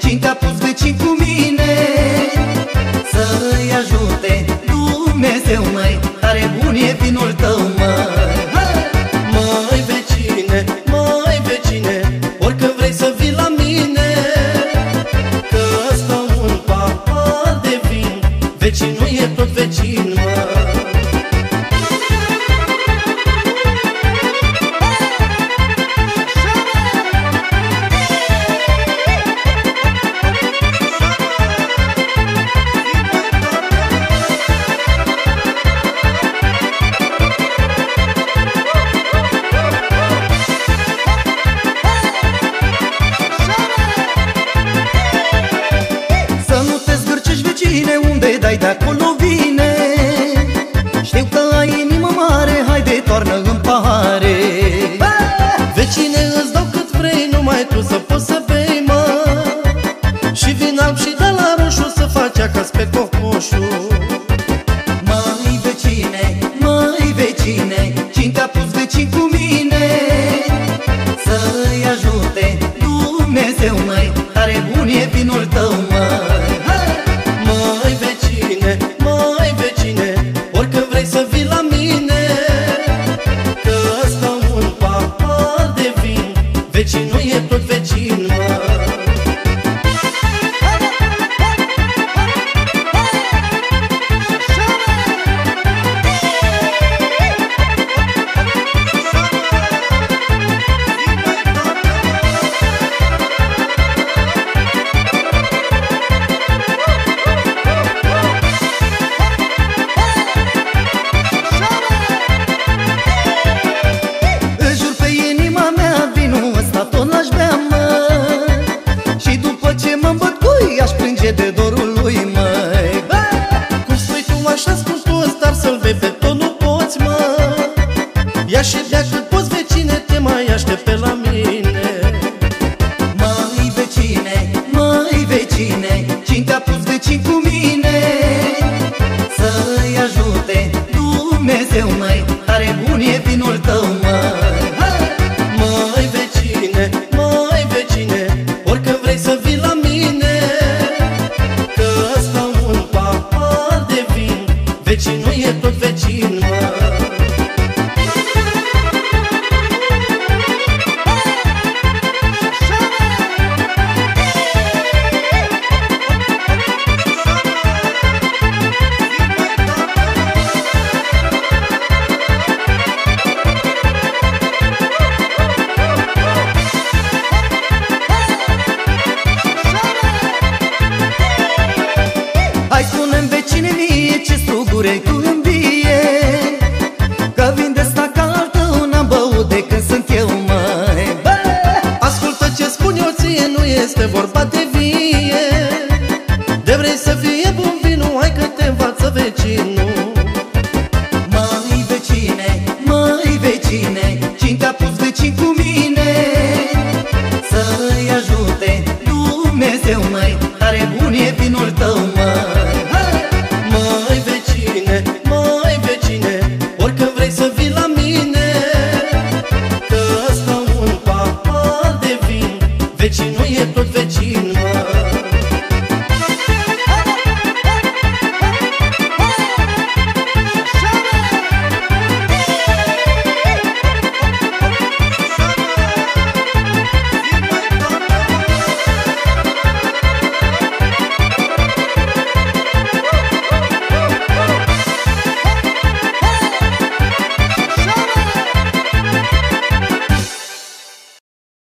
Cine te-a pus vecin cu mine Să-i ajute Dumnezeu mai Tare bun e vinul tău măi. Mai vecine, mai vecine Oricând vrei să vii la mine Că stau un pahar de vin. Vecinul e tot vecin. bine Unde dai de acolo vine. Știu că ai inimă mare Haide, toarnă în pahare. Vecine, îți dau cât vrei Numai tu să poți să bei, mă. Și vin alb și de la roșu Să faci acas pe cocoșul. Mai vecine, mai vecine de dorul lui, mai Cum spui tu așa spui vrei să fie bun vinul Hai că te învață vecinul Măi vecine, mai vecine Cine te-a pus vecin cu mine?